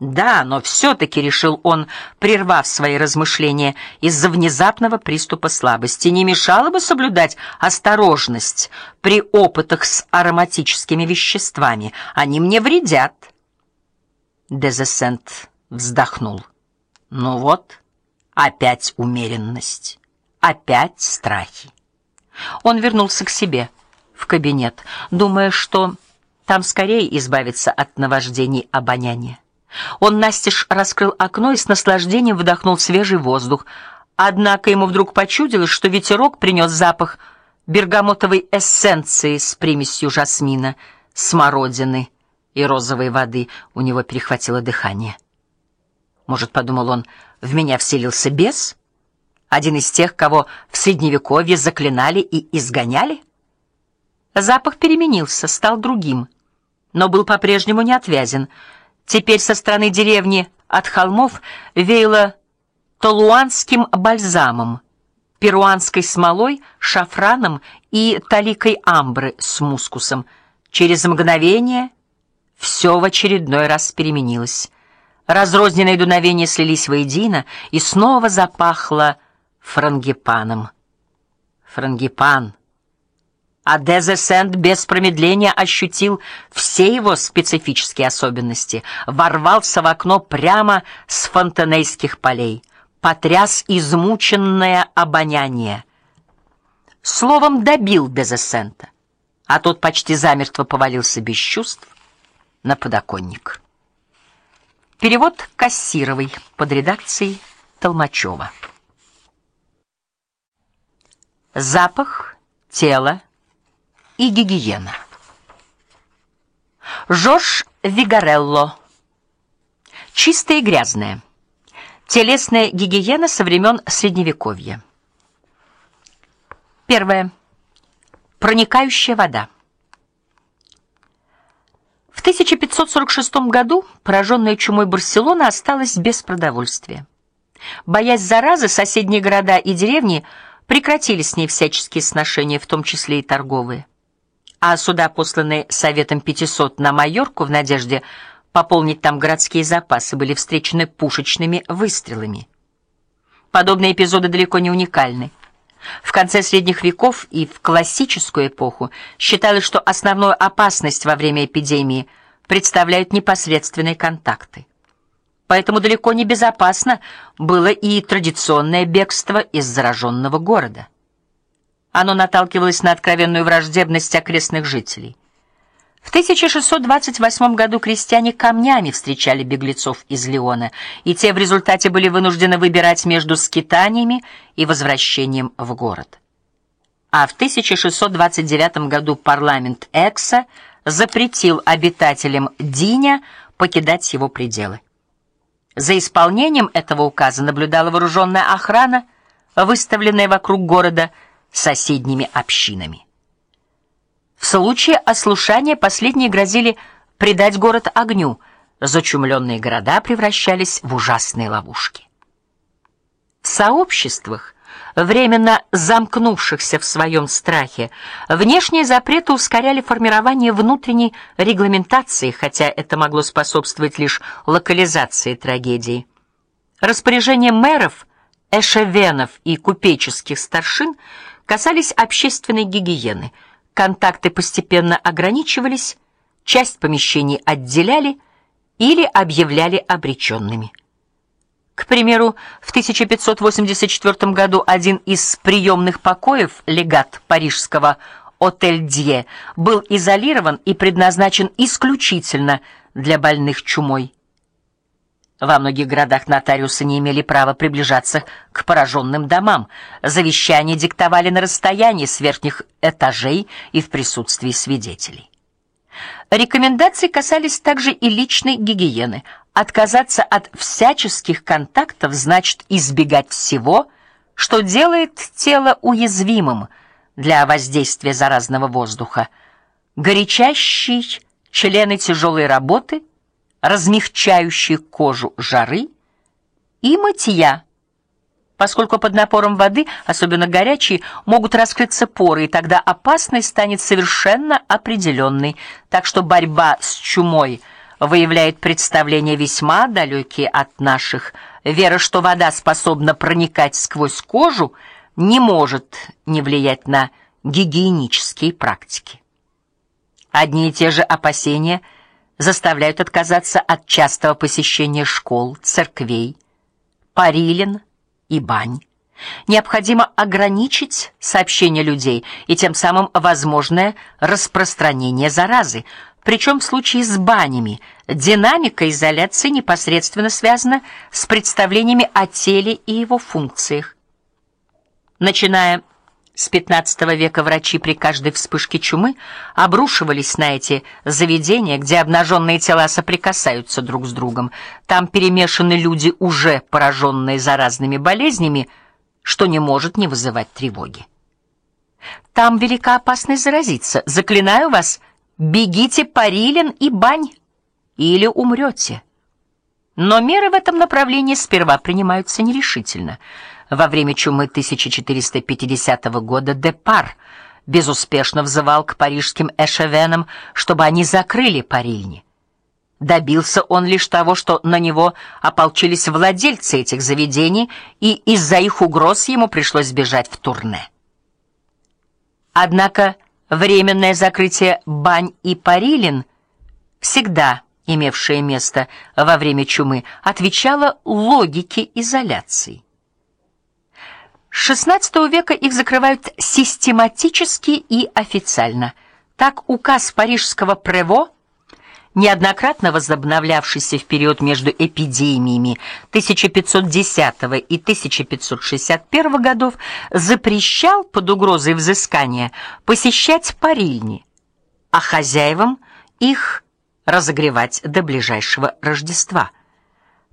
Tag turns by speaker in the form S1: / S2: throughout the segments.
S1: Да, но все таки решил он, прервав свои размышления из-за внезапного приступа слабости, не мешало бы соблюдать осторожность при опытах с ароматическими веществами. Они мне вредят. Дезесент вздохнул. Ну вот, опять умеренность, опять страхи. Он вернулся к себе в кабинет, думая, что там скорее избавиться от наваждений обоняния. Он настежь раскрыл окно и с наслаждением вдохнул свежий воздух. Однако ему вдруг почудилось, что ветерок принес запах бергамотовой эссенции с примесью жасмина, смородины и розовой воды. У него перехватило дыхание. Может, подумал он, в меня вселился бес, один из тех, кого в средневековье заклинали и изгоняли? Запах переменился, стал другим, но был по-прежнему неотвязен. Теперь со стороны деревни от холмов веяло толуанским бальзамом, перуанской смолой, шафраном и таликой амбры с мускусом. Через мгновение все в очередной раз переменилось. Разрозненные дуновения слились воедино, и снова запахло франгипаном. Франгипан а Дезесент без промедления ощутил все его специфические особенности, ворвался в окно прямо с фонтанейских полей, потряс измученное обоняние. Словом, добил Дезесента, а тот почти замертво повалился без чувств на подоконник. Перевод Кассировой под редакцией Толмачева. Запах тела и гигиена. Жорж Вигарелло. Чистое и грязное. Телесная гигиена со времен средневековья. Первое. Проникающая вода. В 1546 году пораженная чумой Барселона осталась без продовольствия. Боясь заразы, соседние города и деревни прекратили с ней всяческие сношения, в том числе и торговые а суда, посланные Советом 500 на Майорку в надежде пополнить там городские запасы, были встречены пушечными выстрелами. Подобные эпизоды далеко не уникальны. В конце средних веков и в классическую эпоху считалось, что основную опасность во время эпидемии представляют непосредственные контакты. Поэтому далеко не безопасно было и традиционное бегство из зараженного города. Оно наталкивалось на откровенную враждебность окрестных жителей. В 1628 году крестьяне камнями встречали беглецов из Леона, и те в результате были вынуждены выбирать между скитаниями и возвращением в город. А в 1629 году парламент Экса запретил обитателям Диня покидать его пределы. За исполнением этого указа наблюдала вооруженная охрана, выставленная вокруг города соседними общинами. В случае ослушания последние грозили предать город огню, зачумленные города превращались в ужасные ловушки. В сообществах, временно замкнувшихся в своем страхе, внешние запреты ускоряли формирование внутренней регламентации, хотя это могло способствовать лишь локализации трагедии. Распоряжения мэров, эшевенов и купеческих старшин – касались общественной гигиены. Контакты постепенно ограничивались, часть помещений отделяли или объявляли обреченными. К примеру, в 1584 году один из приемных покоев легат парижского Отель Дье был изолирован и предназначен исключительно для больных чумой. Во многих городах нотариусы не имели права приближаться к пораженным домам. Завещания диктовали на расстоянии с верхних этажей и в присутствии свидетелей. Рекомендации касались также и личной гигиены. Отказаться от всяческих контактов значит избегать всего, что делает тело уязвимым для воздействия заразного воздуха. Горячащий члены тяжелой работы – размягчающие кожу жары и мытья, поскольку под напором воды, особенно горячей, могут раскрыться поры, и тогда опасность станет совершенно определенной. Так что борьба с чумой выявляет представления весьма далекие от наших. Вера, что вода способна проникать сквозь кожу, не может не влиять на гигиенические практики. Одни и те же опасения заставляют отказаться от частого посещения школ, церквей, парилен и бань. Необходимо ограничить сообщение людей и тем самым возможное распространение заразы. Причем в случае с банями динамика изоляции непосредственно связана с представлениями о теле и его функциях. Начиная с XV века врачи при каждой вспышке чумы обрушивались на эти заведения, где обнаженные тела соприкасаются друг с другом. Там перемешаны люди, уже пораженные заразными болезнями, что не может не вызывать тревоги. Там велика опасность заразиться. Заклинаю вас, бегите Парилин и Бань, или умрете. Но меры в этом направлении сперва принимаются нерешительно. Во время чумы 1450 года Депар безуспешно взывал к парижским эшевенам, чтобы они закрыли парильни. Добился он лишь того, что на него ополчились владельцы этих заведений, и из-за их угроз ему пришлось бежать в турне. Однако временное закрытие бань и парилин, всегда имевшее место во время чумы, отвечало логике изоляции. XVI века их закрывают систематически и официально. Так указ парижского прево неоднократно возобновлявшийся в период между эпидемиями 1510 и 1561 годов, запрещал под угрозой взыскания посещать парильни, а хозяевам их разогревать до ближайшего Рождества.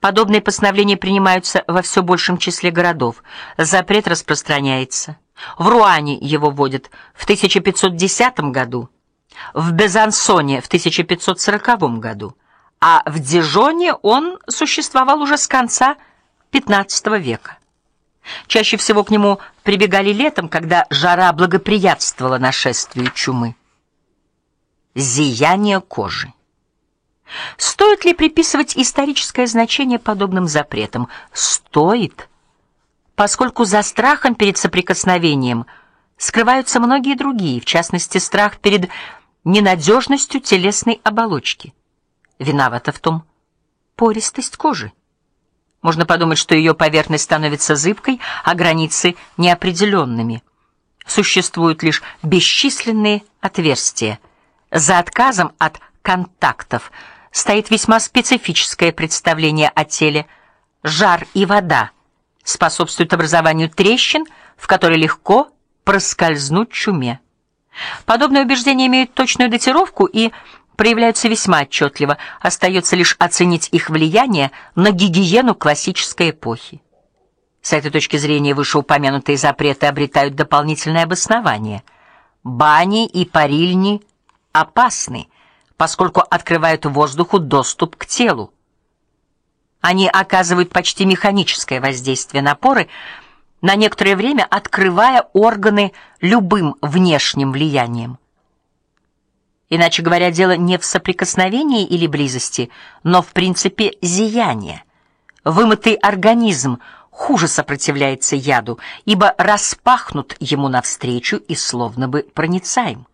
S1: Подобные постановления принимаются во все большем числе городов. Запрет распространяется. В Руане его вводят в 1510 году, в Безансоне в 1540 году, а в Дижоне он существовал уже с конца XV века. Чаще всего к нему прибегали летом, когда жара благоприятствовала нашествию чумы. Зияние кожи. Стоит ли приписывать историческое значение подобным запретам? Стоит, поскольку за страхом перед соприкосновением скрываются многие другие, в частности, страх перед ненадежностью телесной оболочки. Виновата в том пористость кожи. Можно подумать, что ее поверхность становится зыбкой, а границы неопределенными. Существуют лишь бесчисленные отверстия. За отказом от контактов стоит весьма специфическое представление о теле. Жар и вода способствуют образованию трещин, в которые легко проскользнуть чуме. Подобные убеждения имеют точную датировку и проявляются весьма отчетливо. Остается лишь оценить их влияние на гигиену классической эпохи. С этой точки зрения вышеупомянутые запреты обретают дополнительное обоснование. Бани и парильни опасны, поскольку открывают воздуху доступ к телу. Они оказывают почти механическое воздействие на поры, на некоторое время открывая органы любым внешним влиянием. Иначе говоря, дело не в соприкосновении или близости, но в принципе зияния. Вымытый организм хуже сопротивляется яду, ибо распахнут ему навстречу и словно бы проницаем.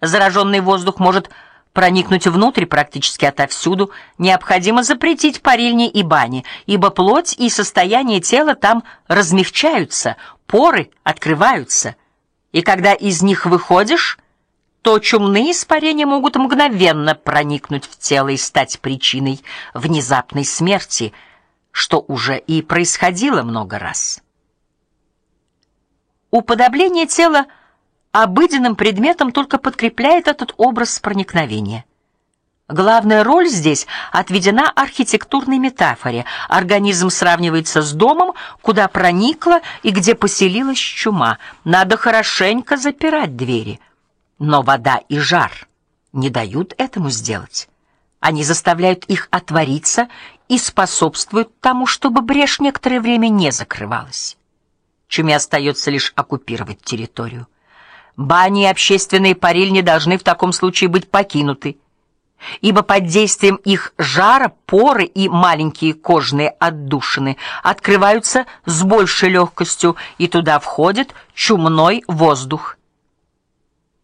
S1: Зараженный воздух может проникнуть внутрь практически отовсюду, необходимо запретить парильни и бани, ибо плоть и состояние тела там размягчаются, поры открываются. И когда из них выходишь, то чумные испарения могут мгновенно проникнуть в тело и стать причиной внезапной смерти, что уже и происходило много раз. Уподобление тела обыденным предметом только подкрепляет этот образ проникновения. Главная роль здесь отведена архитектурной метафоре. Организм сравнивается с домом, куда проникла и где поселилась чума. Надо хорошенько запирать двери. Но вода и жар не дают этому сделать. Они заставляют их отвориться и способствуют тому, чтобы брешь некоторое время не закрывалась. Чуме остается лишь оккупировать территорию. Бани и общественные парильни должны в таком случае быть покинуты. ибо под действием их жара поры и маленькие кожные отдушины открываются с большей легкостью, и туда входит чумной воздух.